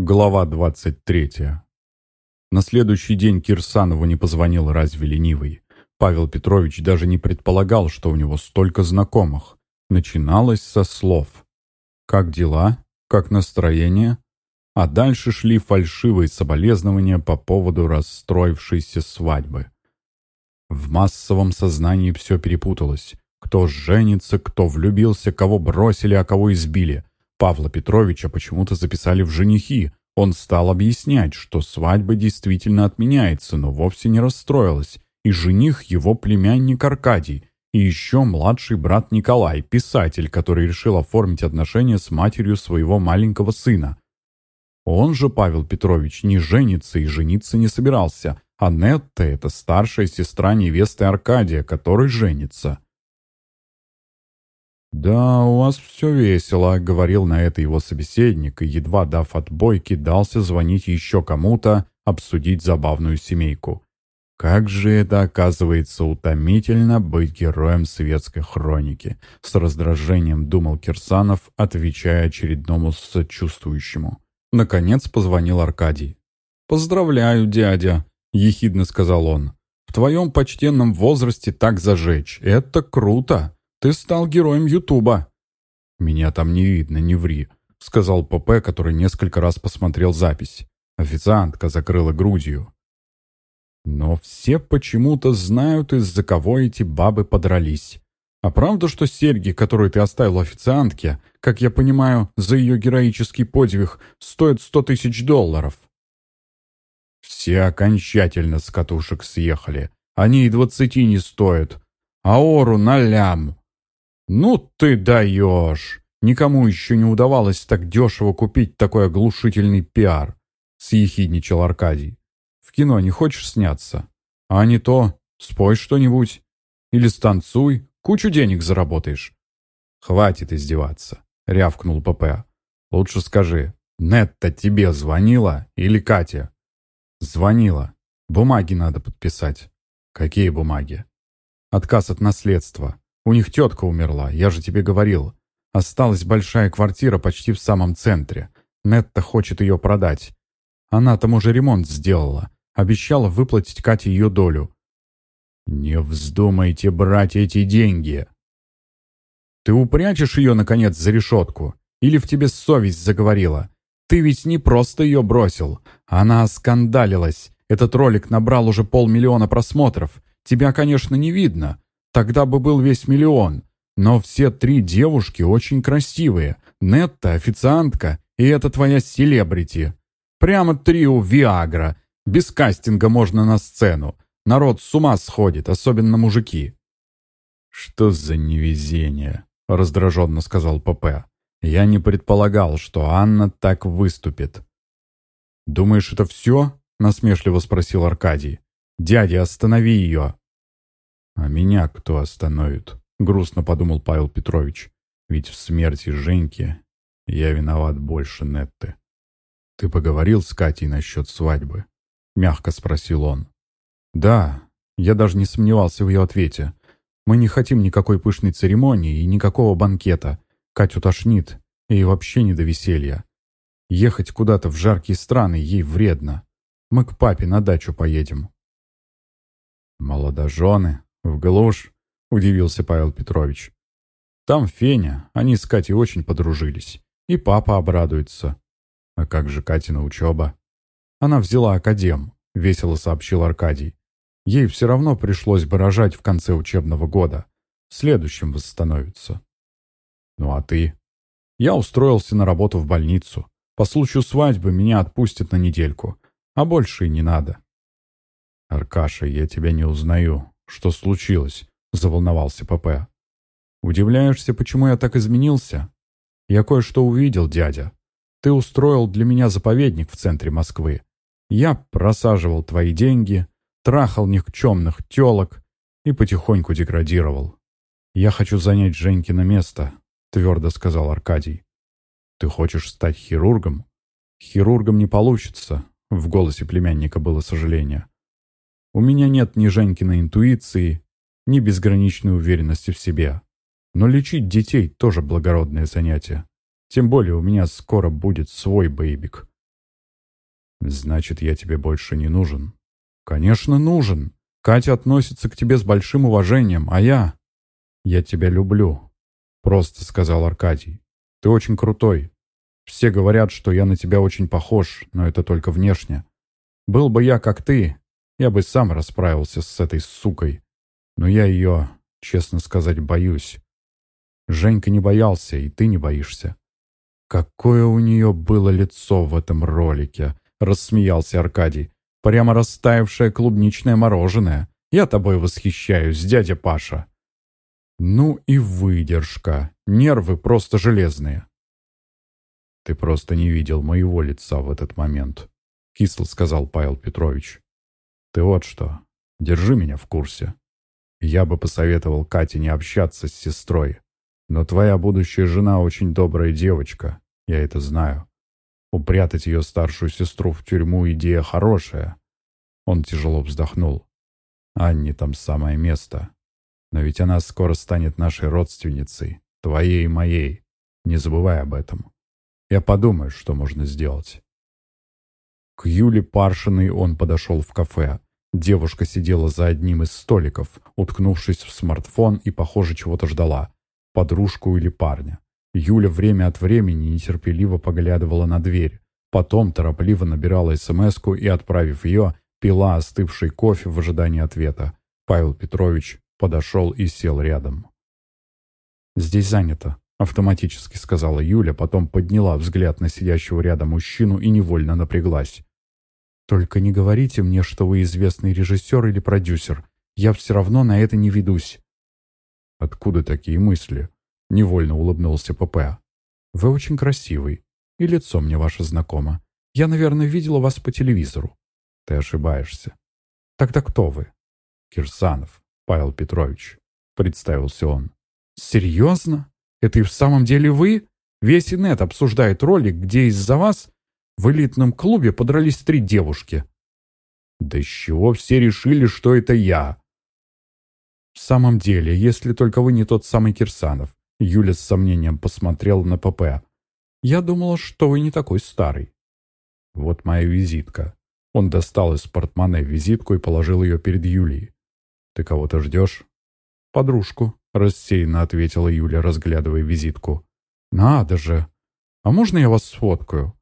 Глава 23. На следующий день Кирсанову не позвонил разве ленивый. Павел Петрович даже не предполагал, что у него столько знакомых. Начиналось со слов. «Как дела? Как настроение?» А дальше шли фальшивые соболезнования по поводу расстроившейся свадьбы. В массовом сознании все перепуталось. Кто женится, кто влюбился, кого бросили, а кого избили. Павла Петровича почему-то записали в женихи. Он стал объяснять, что свадьба действительно отменяется, но вовсе не расстроилась. И жених его племянник Аркадий, и еще младший брат Николай, писатель, который решил оформить отношения с матерью своего маленького сына. Он же, Павел Петрович, не женится и жениться не собирался, а это старшая сестра невесты Аркадия, который женится. «Да, у вас все весело», — говорил на это его собеседник, и, едва дав отбой, кидался звонить еще кому-то, обсудить забавную семейку. Как же это, оказывается, утомительно быть героем светской хроники, с раздражением думал Кирсанов, отвечая очередному сочувствующему. Наконец позвонил Аркадий. «Поздравляю, дядя», — ехидно сказал он. «В твоем почтенном возрасте так зажечь. Это круто!» Ты стал героем Ютуба». «Меня там не видно, не ври», — сказал ПП, который несколько раз посмотрел запись. Официантка закрыла грудью. «Но все почему-то знают, из-за кого эти бабы подрались. А правда, что серьги, которые ты оставил официантке, как я понимаю, за ее героический подвиг, стоят сто тысяч долларов?» Все окончательно с катушек съехали. Они и двадцати не стоят. Аору на лям. «Ну ты даешь! Никому еще не удавалось так дешево купить такой оглушительный пиар», — съехидничал Аркадий. «В кино не хочешь сняться? А не то, спой что-нибудь. Или станцуй, кучу денег заработаешь». «Хватит издеваться», — рявкнул ПП. «Лучше скажи, Нетта тебе звонила или Катя?» «Звонила. Бумаги надо подписать». «Какие бумаги?» «Отказ от наследства. У них тетка умерла, я же тебе говорил. Осталась большая квартира почти в самом центре. Нетта хочет ее продать. Она там уже ремонт сделала. Обещала выплатить Кате ее долю. «Не вздумайте брать эти деньги!» «Ты упрячешь ее, наконец, за решетку? Или в тебе совесть заговорила? Ты ведь не просто ее бросил. Она оскандалилась. Этот ролик набрал уже полмиллиона просмотров. Тебя, конечно, не видно, Тогда бы был весь миллион. Но все три девушки очень красивые. Нетта, официантка и это твоя селебрити. Прямо трио Виагра. Без кастинга можно на сцену. Народ с ума сходит, особенно мужики. «Что за невезение?» — раздраженно сказал ПП. «Я не предполагал, что Анна так выступит». «Думаешь, это все?» — насмешливо спросил Аркадий. «Дядя, останови ее!» «А меня кто остановит?» — грустно подумал Павел Петрович. «Ведь в смерти Женьки я виноват больше Нетты». «Ты поговорил с Катей насчет свадьбы?» — мягко спросил он. «Да, я даже не сомневался в ее ответе. Мы не хотим никакой пышной церемонии и никакого банкета. Катю тошнит, и вообще не до веселья. Ехать куда-то в жаркие страны ей вредно. Мы к папе на дачу поедем». «Молодожены», «В глушь?» — удивился Павел Петрович. «Там Феня, они с Катей очень подружились. И папа обрадуется». «А как же Катина учеба?» «Она взяла академ», — весело сообщил Аркадий. «Ей все равно пришлось бы рожать в конце учебного года. В следующем восстановится». «Ну а ты?» «Я устроился на работу в больницу. По случаю свадьбы меня отпустят на недельку. А больше и не надо». «Аркаша, я тебя не узнаю», «Что случилось?» — заволновался ПП. «Удивляешься, почему я так изменился? Я кое-что увидел, дядя. Ты устроил для меня заповедник в центре Москвы. Я просаживал твои деньги, трахал никчемных телок и потихоньку деградировал. Я хочу занять Женькино место», — твердо сказал Аркадий. «Ты хочешь стать хирургом?» «Хирургом не получится», — в голосе племянника было сожаление. У меня нет ни Женькиной интуиции, ни безграничной уверенности в себе. Но лечить детей тоже благородное занятие. Тем более у меня скоро будет свой бейбик. «Значит, я тебе больше не нужен?» «Конечно, нужен. Катя относится к тебе с большим уважением, а я...» «Я тебя люблю», — просто сказал Аркадий. «Ты очень крутой. Все говорят, что я на тебя очень похож, но это только внешне. Был бы я как ты, я бы сам расправился с этой сукой. Но я ее, честно сказать, боюсь. Женька не боялся, и ты не боишься. Какое у нее было лицо в этом ролике, рассмеялся Аркадий. Прямо растаявшее клубничное мороженое. Я тобой восхищаюсь, дядя Паша. Ну и выдержка. Нервы просто железные. Ты просто не видел моего лица в этот момент, кисло сказал Павел Петрович. Ты вот что, держи меня в курсе. Я бы посоветовал Кате не общаться с сестрой. Но твоя будущая жена очень добрая девочка, я это знаю. Упрятать ее старшую сестру в тюрьму идея хорошая. Он тяжело вздохнул. Анне там самое место. Но ведь она скоро станет нашей родственницей, твоей и моей. Не забывай об этом. Я подумаю, что можно сделать. К Юле Паршиной он подошел в кафе. Девушка сидела за одним из столиков, уткнувшись в смартфон и, похоже, чего-то ждала. Подружку или парня. Юля время от времени нетерпеливо поглядывала на дверь. Потом торопливо набирала смс и, отправив ее, пила остывший кофе в ожидании ответа. Павел Петрович подошел и сел рядом. «Здесь занято», — автоматически сказала Юля, потом подняла взгляд на сидящего рядом мужчину и невольно напряглась. «Только не говорите мне, что вы известный режиссер или продюсер. Я все равно на это не ведусь». «Откуда такие мысли?» — невольно улыбнулся ПП. «Вы очень красивый, и лицо мне ваше знакомо. Я, наверное, видела вас по телевизору». «Ты ошибаешься». «Тогда кто вы?» «Кирсанов Павел Петрович», — представился он. «Серьезно? Это и в самом деле вы? Весь инет обсуждает ролик, где из-за вас в элитном клубе подрались три девушки. Да с чего все решили, что это я? В самом деле, если только вы не тот самый Кирсанов. Юля с сомнением посмотрела на ПП. Я думала, что вы не такой старый. Вот моя визитка. Он достал из портмоне визитку и положил ее перед Юлей. «Ты кого-то ждешь?» «Подружку», — рассеянно ответила Юля, разглядывая визитку. «Надо же! А можно я вас сфоткаю?»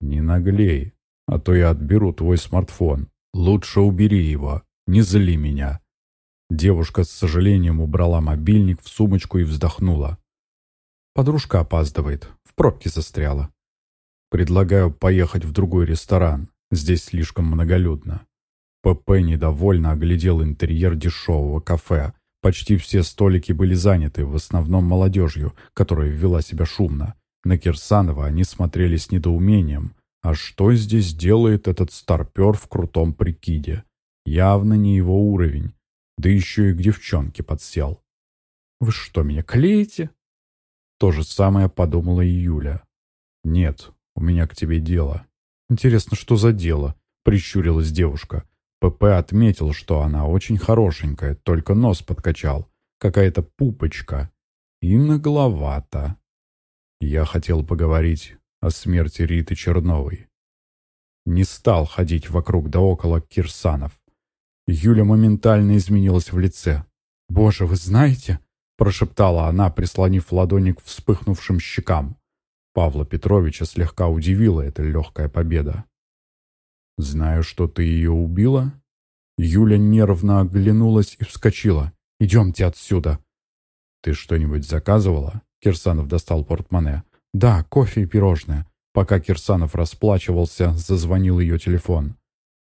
«Не наглей, а то я отберу твой смартфон. Лучше убери его, не зли меня». Девушка с сожалением убрала мобильник в сумочку и вздохнула. «Подружка опаздывает, в пробке застряла. Предлагаю поехать в другой ресторан, здесь слишком многолюдно». ПП недовольно оглядел интерьер дешевого кафе. Почти все столики были заняты, в основном молодежью, которая вела себя шумно. На Кирсанова они смотрели с недоумением. А что здесь делает этот старпер в крутом прикиде? Явно не его уровень. Да еще и к девчонке подсел. «Вы что, меня клеите?» То же самое подумала и Юля. «Нет, у меня к тебе дело». «Интересно, что за дело?» — прищурилась девушка. ПП отметил, что она очень хорошенькая, только нос подкачал. Какая-то пупочка. И нагловато. Я хотел поговорить о смерти Риты Черновой. Не стал ходить вокруг да около Кирсанов. Юля моментально изменилась в лице. «Боже, вы знаете?» – прошептала она, прислонив ладони к вспыхнувшим щекам. Павла Петровича слегка удивила эта легкая победа. «Знаю, что ты ее убила?» Юля нервно оглянулась и вскочила. «Идемте отсюда!» «Ты что-нибудь заказывала?» Кирсанов достал портмоне. «Да, кофе и пирожное». Пока Кирсанов расплачивался, зазвонил ее телефон.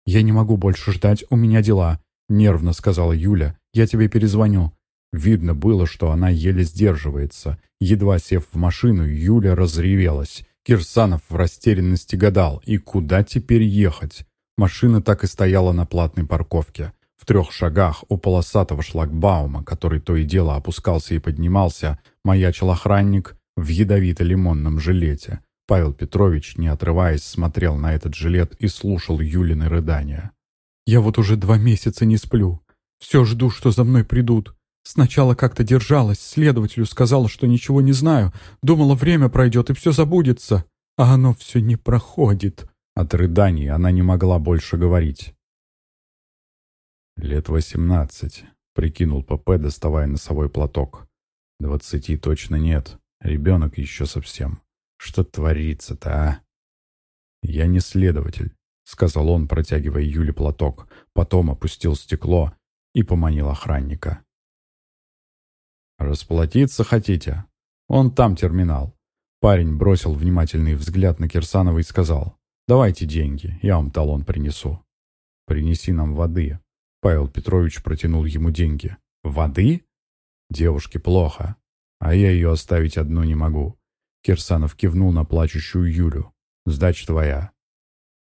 «Я не могу больше ждать, у меня дела», — нервно сказала Юля. «Я тебе перезвоню». Видно было, что она еле сдерживается. Едва сев в машину, Юля разревелась. Кирсанов в растерянности гадал, и куда теперь ехать? Машина так и стояла на платной парковке. В трех шагах у полосатого шлагбаума, который то и дело опускался и поднимался, маячил охранник в ядовито-лимонном жилете. Павел Петрович, не отрываясь, смотрел на этот жилет и слушал Юлины рыдания. «Я вот уже два месяца не сплю. Все жду, что за мной придут. Сначала как-то держалась, следователю сказала, что ничего не знаю. Думала, время пройдет и все забудется. А оно все не проходит». От рыданий она не могла больше говорить. «Лет восемнадцать», — прикинул ПП, доставая носовой платок. «Двадцати точно нет. Ребенок еще совсем. Что творится-то, а?» «Я не следователь», — сказал он, протягивая Юле платок. Потом опустил стекло и поманил охранника. «Расплатиться хотите? Он там терминал». Парень бросил внимательный взгляд на Кирсанова и сказал, «Давайте деньги, я вам талон принесу». «Принеси нам воды». Павел Петрович протянул ему деньги. «Воды?» «Девушке плохо, а я ее оставить одну не могу». Кирсанов кивнул на плачущую Юлю. «Сдача твоя».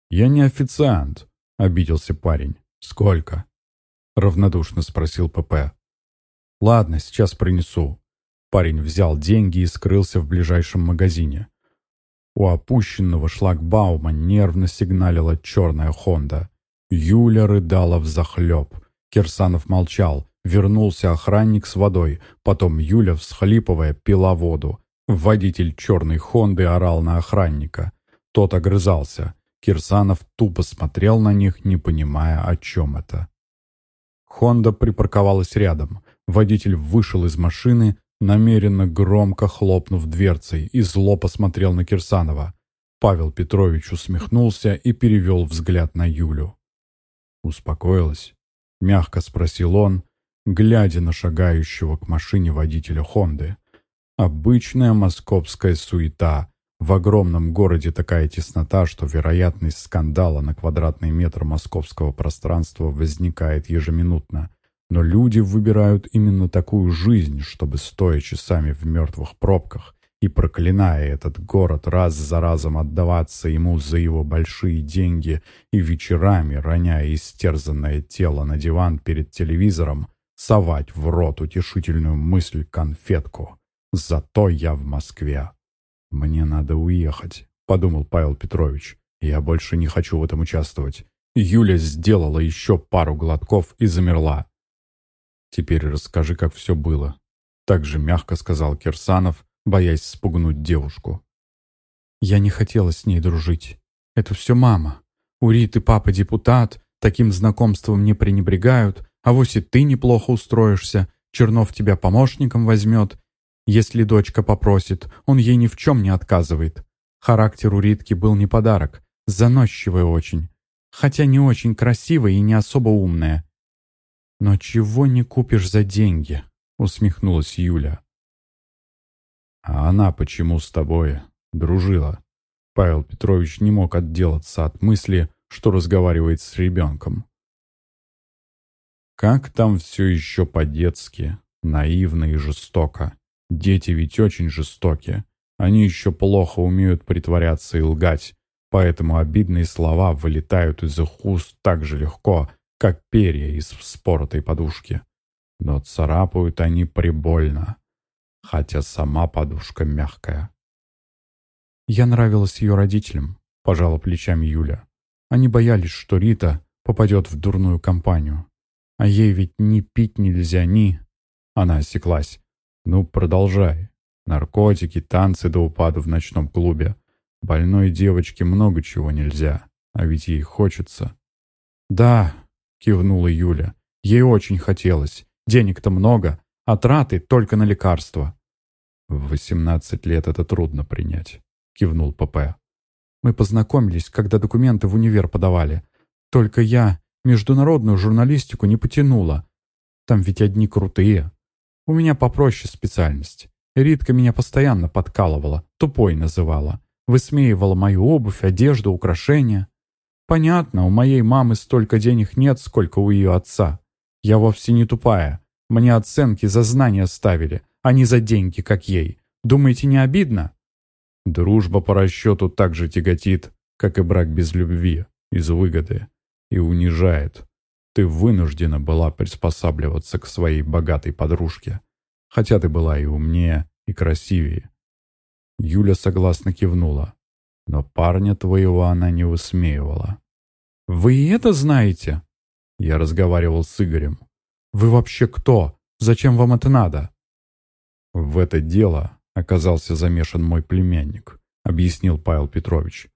«Я не официант», — обиделся парень. «Сколько?» — равнодушно спросил ПП. «Ладно, сейчас принесу». Парень взял деньги и скрылся в ближайшем магазине. У опущенного шлагбаума нервно сигналила черная «Хонда». Юля рыдала взахлеб. Кирсанов молчал. Вернулся охранник с водой. Потом Юля, всхлипывая, пила воду. Водитель черной «Хонды» орал на охранника. Тот огрызался. Кирсанов тупо смотрел на них, не понимая, о чем это. «Хонда» припарковалась рядом. Водитель вышел из машины, намеренно громко хлопнув дверцей, и зло посмотрел на Кирсанова. Павел Петрович усмехнулся и перевел взгляд на Юлю. «Успокоилась?» — мягко спросил он, глядя на шагающего к машине водителя «Хонды». «Обычная московская суета. В огромном городе такая теснота, что вероятность скандала на квадратный метр московского пространства возникает ежеминутно. Но люди выбирают именно такую жизнь, чтобы, стоя часами в мертвых пробках и проклиная этот город, раз за разом отдаваться ему за его большие деньги и вечерами, роняя истерзанное тело на диван перед телевизором, совать в рот утешительную мысль конфетку. «Зато я в Москве». «Мне надо уехать», — подумал Павел Петрович. «Я больше не хочу в этом участвовать». Юля сделала еще пару глотков и замерла. «Теперь расскажи, как все было», — так же мягко сказал Кирсанов, боясь спугнуть девушку. «Я не хотела с ней дружить. Это все мама. У Риты папа депутат, таким знакомством не пренебрегают, а вось и ты неплохо устроишься, Чернов тебя помощником возьмет. Если дочка попросит, он ей ни в чем не отказывает. Характер у Ритки был не подарок, заносчивый очень, хотя не очень красивая и не особо умная. «Но чего не купишь за деньги?» — усмехнулась Юля. «А она почему с тобой дружила?» Павел Петрович не мог отделаться от мысли, что разговаривает с ребенком. Как там все еще по-детски, наивно и жестоко. Дети ведь очень жестоки. Они еще плохо умеют притворяться и лгать, поэтому обидные слова вылетают из их уст так же легко, как перья из вспоротой подушки. Но царапают они прибольно, хотя сама подушка мягкая. «Я нравилась ее родителям», — пожала плечами Юля. «Они боялись, что Рита попадет в дурную компанию. А ей ведь ни пить нельзя, ни...» Она осеклась. «Ну, продолжай. Наркотики, танцы до упаду в ночном клубе. Больной девочке много чего нельзя, а ведь ей хочется». «Да», — кивнула Юля. «Ей очень хотелось. Денег-то много, а траты только на лекарства». «В восемнадцать лет это трудно принять», — кивнул ПП. «Мы познакомились, когда документы в универ подавали. Только я международную журналистику не потянула. Там ведь одни крутые. У меня попроще специальность. Ритка меня постоянно подкалывала, тупой называла. Высмеивала мою обувь, одежду, украшения. Понятно, у моей мамы столько денег нет, сколько у ее отца. Я вовсе не тупая. Мне оценки за знания ставили, а не за деньги, как ей. Думаете, не обидно? Дружба по расчету так же тяготит, как и брак без любви, из выгоды, и унижает. Ты вынуждена была приспосабливаться к своей богатой подружке, хотя ты была и умнее, и красивее. Юля согласно кивнула. Но парня твоего она не высмеивала. «Вы это знаете?» Я разговаривал с Игорем. «Вы вообще кто? Зачем вам это надо?» «В это дело оказался замешан мой племянник», объяснил Павел Петрович.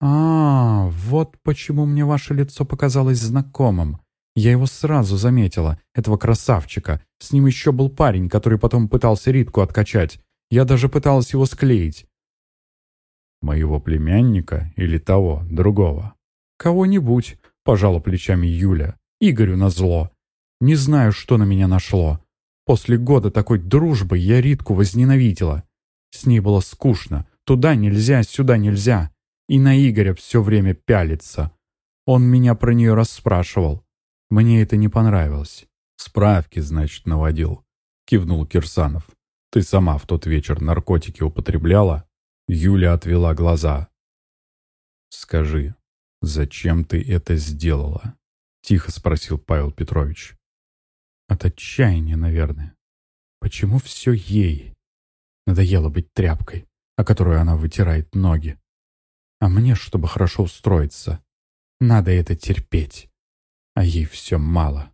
«А, вот почему мне ваше лицо показалось знакомым. Я его сразу заметила, этого красавчика. С ним еще был парень, который потом пытался Ритку откачать. Я даже пыталась его склеить». «Моего племянника или того, другого?» «Кого-нибудь», — пожала плечами Юля. «Игорю назло. Не знаю, что на меня нашло. После года такой дружбы я Ритку возненавидела. С ней было скучно. Туда нельзя, сюда нельзя. И на Игоря все время пялится. Он меня про нее расспрашивал. Мне это не понравилось. «Справки, значит, наводил», — кивнул Кирсанов. «Ты сама в тот вечер наркотики употребляла?» Юля отвела глаза. «Скажи, зачем ты это сделала?» — тихо спросил Павел Петрович. «От отчаяния, наверное. Почему все ей? Надоело быть тряпкой, о которой она вытирает ноги. А мне, чтобы хорошо устроиться, надо это терпеть. А ей все мало.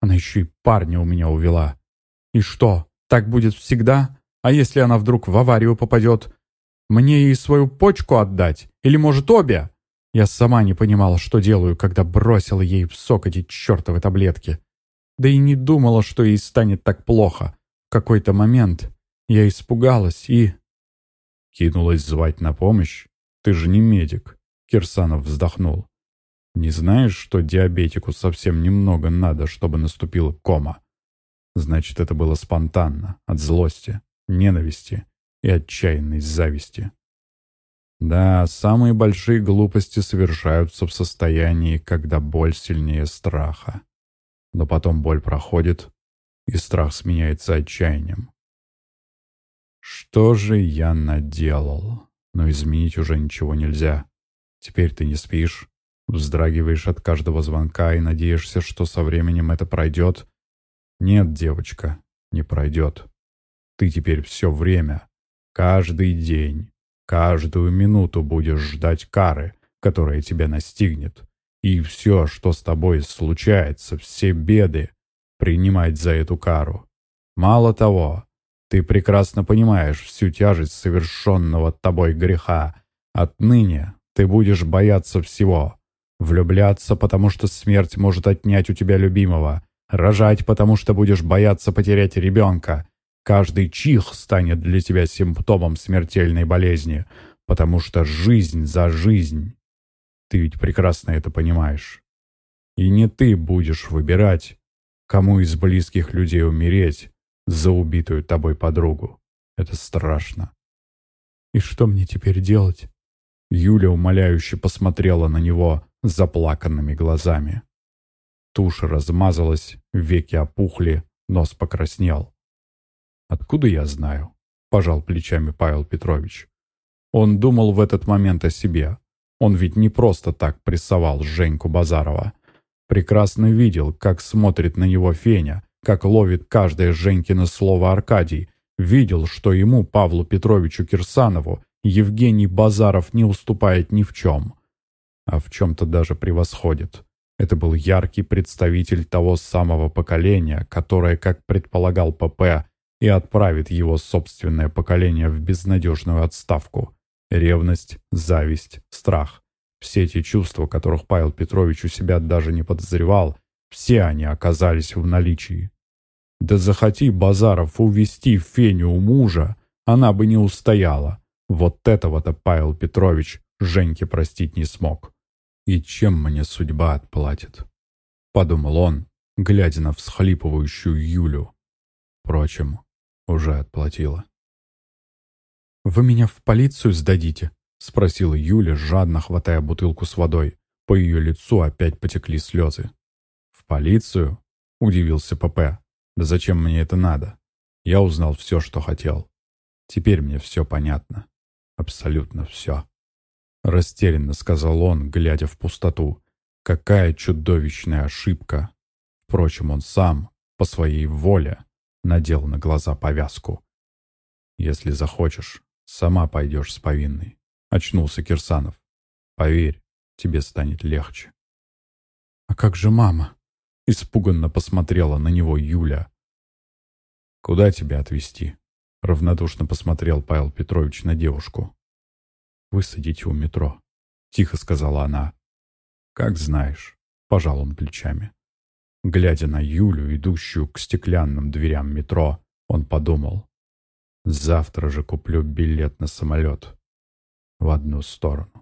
Она еще и парня у меня увела. И что, так будет всегда? А если она вдруг в аварию попадет? Мне ей свою почку отдать? Или, может, обе? Я сама не понимала, что делаю, когда бросила ей в сок эти чертовы таблетки. Да и не думала, что ей станет так плохо. В какой-то момент я испугалась и... Кинулась звать на помощь? Ты же не медик. Кирсанов вздохнул. Не знаешь, что диабетику совсем немного надо, чтобы наступила кома? Значит, это было спонтанно, от злости, ненависти и отчаянной зависти. Да, самые большие глупости совершаются в состоянии, когда боль сильнее страха. Но потом боль проходит, и страх сменяется отчаянием. Что же я наделал? Но изменить уже ничего нельзя. Теперь ты не спишь, вздрагиваешь от каждого звонка и надеешься, что со временем это пройдет. Нет, девочка, не пройдет. Ты теперь все время, каждый день, каждую минуту будешь ждать кары, которая тебя настигнет. И все, что с тобой случается, все беды, принимать за эту кару. Мало того, ты прекрасно понимаешь всю тяжесть совершенного тобой греха. Отныне ты будешь бояться всего. Влюбляться, потому что смерть может отнять у тебя любимого. Рожать, потому что будешь бояться потерять ребенка. Каждый чих станет для тебя симптомом смертельной болезни, потому что жизнь за жизнь. Ты ведь прекрасно это понимаешь. И не ты будешь выбирать, кому из близких людей умереть, за убитую тобой подругу. Это страшно. И что мне теперь делать? Юля умоляюще посмотрела на него заплаканными глазами. Тушь размазалась, веки опухли, нос покраснел. «Откуда я знаю?» — пожал плечами Павел Петрович. Он думал в этот момент о себе. Он ведь не просто так прессовал Женьку Базарова. Прекрасно видел, как смотрит на него Феня, как ловит каждое Женькино слово Аркадий, видел, что ему, Павлу Петровичу Кирсанову, Евгений Базаров не уступает ни в чем, а в чем-то даже превосходит. Это был яркий представитель того самого поколения, которое, как предполагал ПП, и отправит его собственное поколение в безнадежную отставку. Ревность, зависть, страх. Все эти чувства, которых Павел Петрович у себя даже не подозревал, все они оказались в наличии. Да захоти Базаров увести Феню у мужа, она бы не устояла. Вот этого-то Павел Петрович Женьке простить не смог. «И чем мне судьба отплатит?» — подумал он, глядя на всхлипывающую Юлю. Впрочем, уже отплатила. «Вы меня в полицию сдадите?» — спросила Юля, жадно хватая бутылку с водой. По ее лицу опять потекли слезы. «В полицию?» — удивился ПП. «Да зачем мне это надо? Я узнал все, что хотел. Теперь мне все понятно. Абсолютно все». Растерянно сказал он, глядя в пустоту. Какая чудовищная ошибка. Впрочем, он сам, по своей воле, надел на глаза повязку. «Если захочешь, сама пойдешь с повинной», — очнулся Кирсанов. «Поверь, тебе станет легче». «А как же мама?» — испуганно посмотрела на него Юля. «Куда тебя отвезти?» — равнодушно посмотрел Павел Петрович на девушку. «Высадите у метро. тихо сказала она. «Как знаешь», — пожал он плечами. Глядя на Юлю, идущую к стеклянным дверям метро, он подумал. «Завтра же куплю билет на самолет в одну сторону».